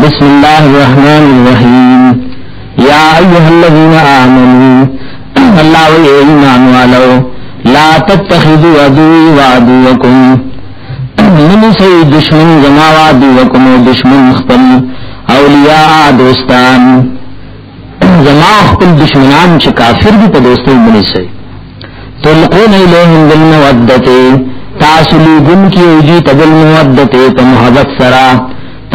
بسم الله الرحمن الرحيم يا ايها الذين امنوا الله ويعلم ما لا تتخذوا عدوا وعدوكم من سي دشمن جما وعدوا وكم دشمن مختل اولياء دوستان زما خپل دشمنان چې کافر دي په دوستۍ باندې سي تلقون الیهم بالمودته تاسو لګون کی او جی تبل مودته په محبت سره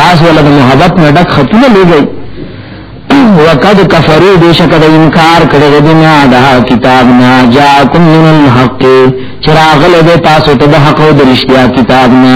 تاسو ولګ محبت نه ډک خطونه لګي وقد کفروا بشک د انکار کړي د دنیا د کتاب نه جاءکم من الحق چراغ له تاسو ته د حق او د رښتیا کتاب نه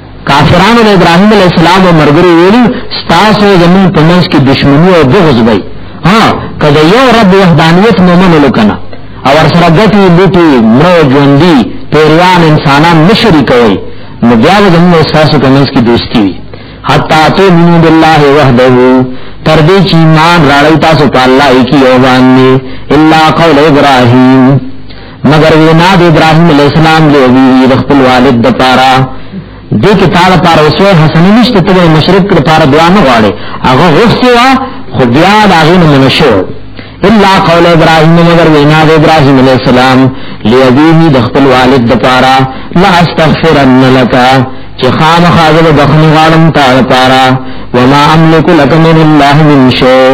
کافرانو له ابراهيم عليه السلام او مرګري ویلي ستاسو زمون په منځ کې دښمني او بغض وي ها کله یو رب وحدانیت مومن لکنه او سره ګټي لټي مرو ژوندۍ پیریان انسانان مشرک وي نو بیا زمون احساسو په منځ کې دوستي وي حتا تو من بالله وحده تر دې چې ایمان راړی تاسو په الله کې یو باندې الا قول ابراهيم مگر وینا د ابراهیم علیه السلام له وی د خپل والد د پاره د کتاب پر اوسه حسن نشته ته مشرک کړ پر دعا نه غواړي هغه غوښتیا خو بیا دا غو نه منشو الا قول ابراهیم مگر وینا د ابراهیم علیه السلام لیدیه د خپل والد د پاره لا استغفرن لك چې خام خاله د بخنی غالم تعالی پاره وما املك لك من الله من شيء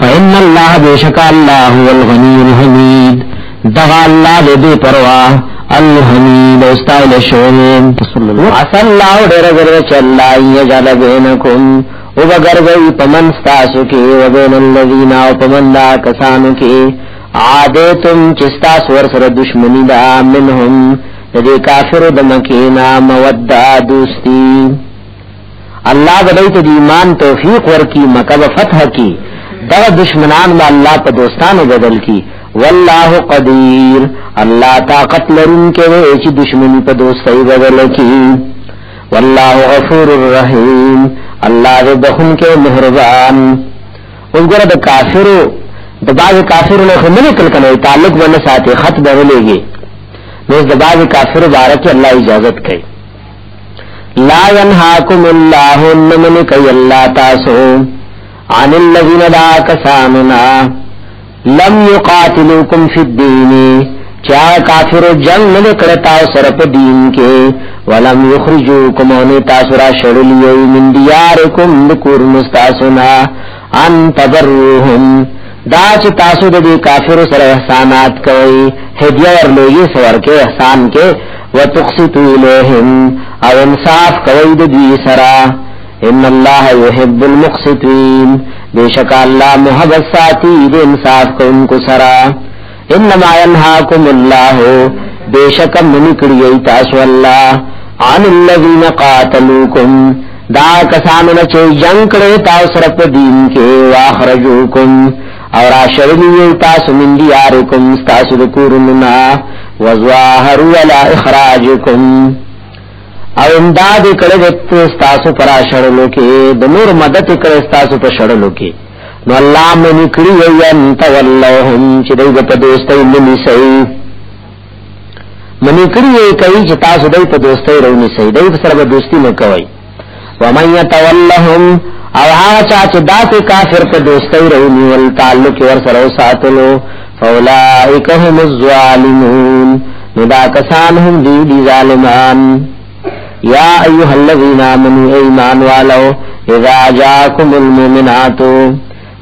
فإن الله بشک الله هو الغني الحميد دغه الله دې بے پروا الحمید استایل شویم عسى الله ډېر غره چې الله یې جل بینکم او بغرغی پمن تاسو کې او بین الذین او پمن دا کسانو کې عادتم چې تاسو ور سره دښمنی دا منهم دې کافر د مکینا موده دوستی الله بدای ته ایمان توفیق ورکی مکه به فتح کی دا دشمنان به الله په دوستانو بدل کی والله قدیر الله طاقت لرونکی دی چې دشمنی په دوستۍ بدل کی والله غفور الرحیم الله دې بخونکو مهربان وګوره د کافرو د باز کافرو له خمنه کل کنه تعلق ونه ساتي خط بدلېږي نو د باز کافرو بارک الله اجازه کوي لا ينهاكم الله لمن كي الله تاسو عن الذين دا کساننا لم يقاتلوكم في الدين چا کافر جنگ نه کړ تاسو سره په دین کې ولم يخرجوكم ان تاسو را شړل یو من دیارکم ذکر مستاسنا ان تبروهم دا چې تاسو د دې کافر سره احسانات کوي هدیه ورلوي سور کې احسان کې وتقسطوا لهم او انصاف کوي د دې سره ان الله يحب المقسطين بشک الله محبت ساتي د انصاف کوونکو سره انما ينهاكم الله بشک من کړی تاسو الله عن الذين قاتلوكم دا کسانو نه چې جنگ کړي تاسو سره په دین کې واخرجوکم او را شړلی تاسو من دیارکم تاسو د کورنا وظاهروا على اخراجکم او امداد کړي د تاسو پر شړلو کې د نور مدد کړي تاسو په شړلو کې نو الله منی کړی یم تولهم چې دوی په دوستۍ منی سي منی کړی یې کوي چې تاسو دوی په دوستۍ رونی سي دوی په سره دوستی نه کوي و من يتولهم او هغه چا چې داسې کافر په دوستۍ رونی ول تعلق ور سره ساتلو فاولائک هم الظالمون نو دا کسان هم دی دی ظالمان یا ایها الذین آمنو ایمان والو اذا جاءکم المؤمنات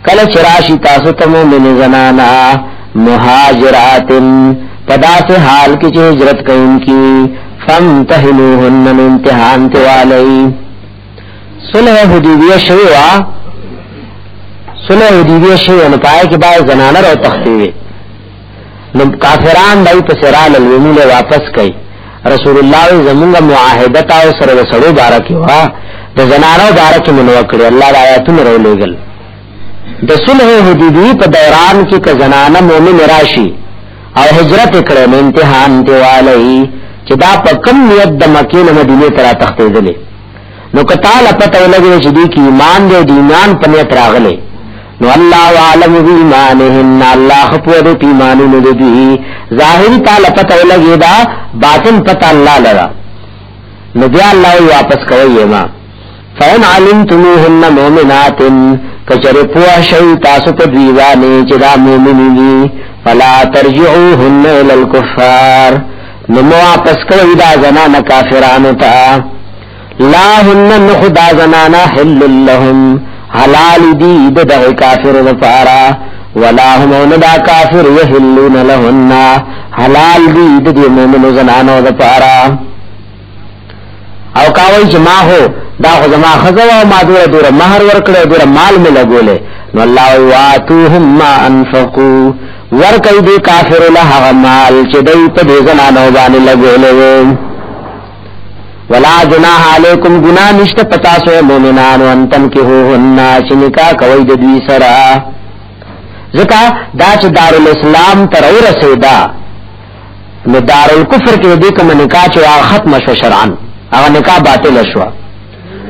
کله چراشی تاسو ته مؤمن زنانا مهاجرات پدا سے حال کی چې هجرت کوونکی فامتحنوهن امتحان ته والی صلح حدیبیه شوی وا صلح حدیبیه شوی نو پای کې باید زنانه راو تختی وي نو کافران دای په سرال الومول واپس کئ رسول الله زمونږ معاهده تا سره د سړو بارکه وا د زنانو بارکه منو کړی الله د آیاتونو رولېګل د صلح حدیبی په دوران کې ک زنانه مؤمن راشي او هجرت کړي نو امتحان دی والی چې دا په کم نیت د مکې نه مدینه ترا تختیدلې نو کتاله پته ولګي چې دې کې ایمان دې د ایمان په نیت راغلي نو الله عالم بی ایمانهم الله خپو دې ایمانونو دې ظاهری تعالی پته ولګي دا باطن پته الله لرا نو بیا الله واپس کوي ما فین علمتموهن مؤمنات کچره پوا شي تاسو په دیوانه چې دا مؤمنین فلا ترجعوهن الى الكفار نو مو واپس کوي دا زنانه کافرانو ته لا هن نخدا زنانا حل لهم حلال دی دغه کافر لپاره ولا هم ندا کافر یحلون لهن حلال دی د مؤمنو زنانو لپاره او کاوی چې ما هو دا خو زما خزه او ما دوره دوره مہر ورکړې دوره مال مې لګولې نو الله واتوهم ما انفقوا ورکې دې کافر له هغه مال چې دې په دې زنانو باندې لګولې ولا جناح علیکم گناہ نشته پتا سو مومنانو ان تن کې هو هن چې نکاح کوي د دوی سره ځکه دا چې دارالاسلام تر ورسېدا نو دار الکفر کې دې کوم نکاح چې هغه ختم شو شرعا هغه نکاح باطل شو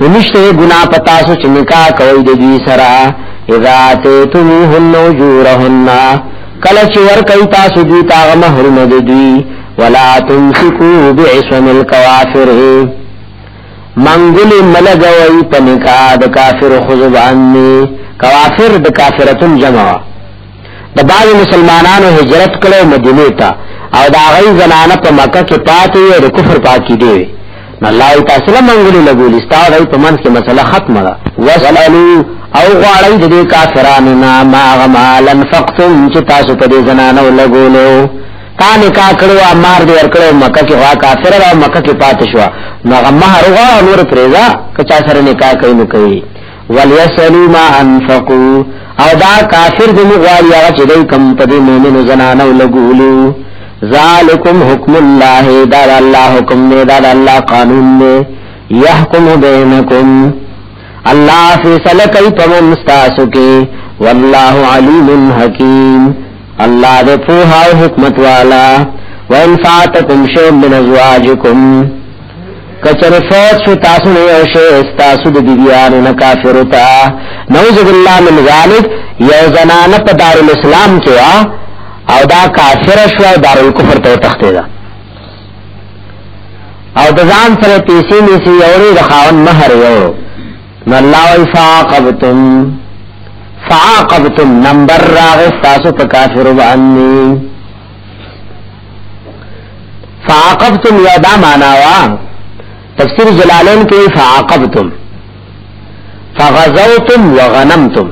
نو نشته ګنا پتا سو چې نکاح کوي د دې سره اذا تتمهن وجورهن کله چې ور کوي تاسو دې تا مہرونه دې دي ولا تمسكوا بعصم الكوافر منګل ملګوي په نکاح د کافر خزبان نه کوافر د کافرتون جمع د بعض مسلمانانو هجرت کړو مدینه ته او دا غي زنانه په مکه کې پاتې وي د کفر پاکي دی الله تاسو له منګولې لګول استاد راي په منځ کې مسله ختمه ده وسلو او غواړی د دې کافرانو نه ما غمالن فقتم چې تاسو په دې زنانه لګولو تا نکاح کړو امر دې ور کړو مکه کې وا کافر را مکه کې پاتې شو نو غمه هرغه نور پرېزا کچا سره نکاح کوي نو کوي وليسلو ما انفقو او دا کافر دې مغواړي هغه چې دوی کم په دې مؤمنو زنانو لګولو ذالکم حکم الله دا الله حکم نه دا الله قانون نه يحكم بينكم الله فیصله کوي په مستاسو کې والله علیم حکیم الله دې پوها او حکمت والا وان فاتکم شی من ازواجکم کچر فوت شو تاسو نه یو شی تاسو د بیبیانو نه کافر تا نعوذ بالله من ذلک یو زنانه په دار الاسلام کې وا او دا کافر شو دار الکفر ته تخته ده او د ځان سره پیسې نیسی یو د خاون مہر یو نو الله وی فاقبتم فاقبتم نمبر راغ تاسو په کافر باندې فاقبتم یا دا معنا وا تفسیر جلالین کې فاقبتم فغزوتم وغنمتم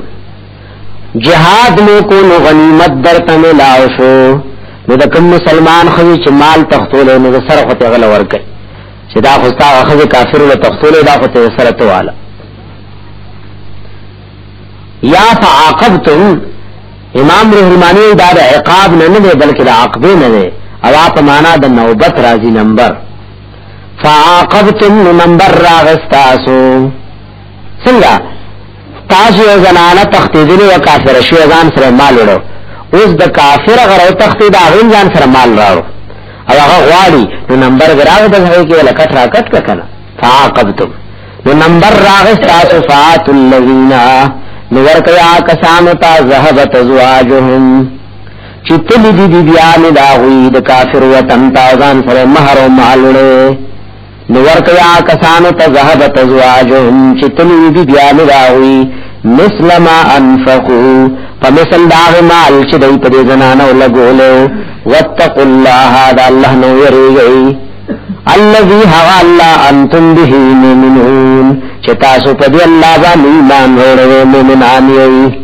جهاد مو کو نو غنیمت درته ملاو شو نو د کوم مسلمان خو چې مال تختول نو سر خو ته غل ورکړي چې دا خو ستا خزه کافر له تختول دا خو ته سره ته والا یا فعاقبتم امام رحمانی دا د عقاب نه نه بلکې د عقبه نه نه او په معنا د نوبت راځي نمبر فعاقبتم نمبر راغستاسو څنګه تاسو یو زنانه تختیدلی و کافر شو ځان سره مال وړو اوس د کافر غره تختید هغه ځان سره مال راو او هغه غواړي نو نمبر غراو د هغه کې ولا کټ را کټ کړه فعاقبتم نو نمبر راغ تاسو فات الذین نو ورکیا کسان تا ذهبت زواجهم چې تل دې دې بیا نه دا غوي د کافر وطن تا ځان سره مہر او مال وړو نو ورکیا کسانو ته ذهبت ازواجهم چې تلوی دی بیا مراوی مثل ما انفقو په مثل دا مال چې دای په زنانو لګولو واتقوا الله دا الله نو یریږي الذي هو الله انتم به مؤمنون چې تاسو په دې الله باندې ایمان وروړئ مؤمنان یئ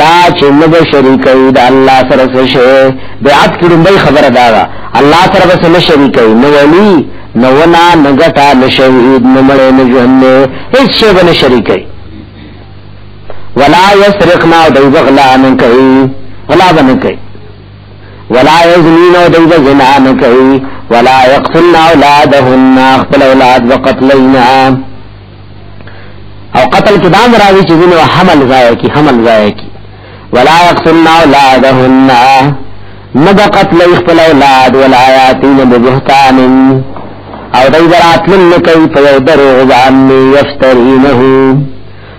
دا چې موږ شریکوي د الله سره څه شی بیعت کې لومړی خبره دا ده الله سره به څه شریکوي نو ولي نو ونا نګټا نشهید نو مړ نه ژوند هیڅ شی باندې شریکوي ولا یسرقنا دی بغلا نه کوي ولا باندې کوي ولا یزنین او دی زنا نه کوي ولا یقتلنا اولادهن خپل اولاد وقتلنا او قتل کې دام راوي چې وینو حمل ځای کې حمل ځای کې ولا يقتلن اولادهن نبا قتل خپل اولاد ولا ياتين ببهتان او دای دراتل نه کوي په یو درو غزان نه یفترینه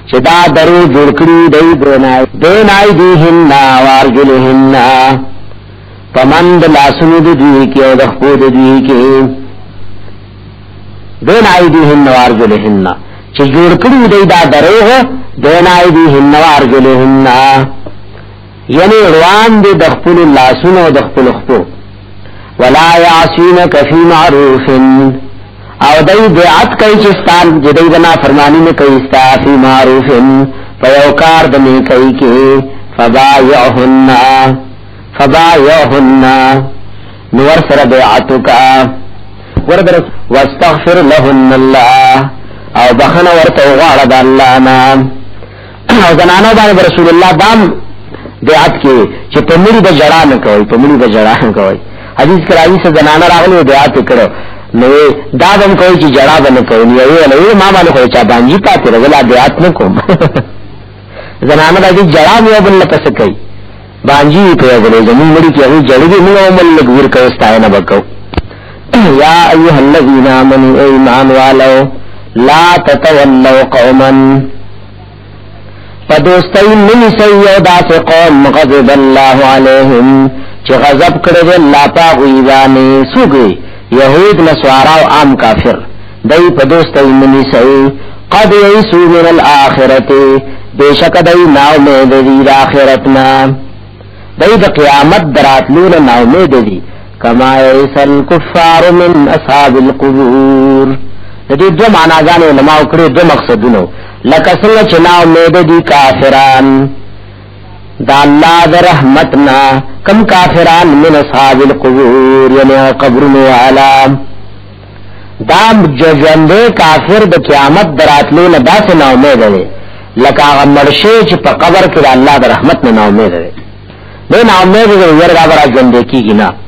چې دا درو جوړ کړی دی دینای دینای دیهن نا وارجلهن نا پمند لاسونو دوی کې او د خپل دوی کې بین عیدیهن و ارجلهن چې جوړ کړو دی دا دروغ بین عیدیهن و ارجلهن یعنی روان دی د خپل لاسونو د خپل خپل ولا یعصینک فی معروف او دای بیعت کوي چې ستان چې دای بنا فرمانی نه کوي ستا فی معروف فیوکار د نه کوي کې فبایعهن فبایعهن نو ور سره بیعت وکا ور در واستغفر لهن الله او بخنه ورته وغواړه د الله نه او زنانو باندې رسول الله دام بیعت کې چې په مړي د جړا نه کوي په مړي د جړا نه کوي حدیث کراوی سره زنانه راغلي بیعت کړو نو دا هم کوي چې جړا به نه کوي نو یو نو ما باندې خو چا باندې پاتې رغلا بیعت نه کوم زنانه د جړا مې بل پس کوي بانجی په ځلې زمون مړي کې هغه جړګي موږ عمل لګ ور کوي ستاینه وکاو یا ایه الذین آمنو ایمان والو لا تتولوا قوما فدوستین من سیو داس قوم غضب الله علیهم چې غضب کړو الله پاغوی باندې سوګي يهود نسوارا او عام کافر دای په دوست ایمنی سئی قد یسو من الاخرت بیشک دای ناو می دی د اخرتنا دای د قیامت دراتلون ناو می دی کما یسل کفار من اصحاب القبور د دې دوه معناګان علماء کړې دوه مقصدونه لکه څنګه چې ناو می دی کافران دا الله د رحمتنا کم کافران من اصحاب القبور یعنی قبرونو عالم دا ژوندې کافر د قیامت دراتلو نه داسې نا امید دی لکه هغه مرشي چې په قبر کې د الله د رحمت نه نا امید دی نه نا امید دی ورګه برا ژوندې کیږي نه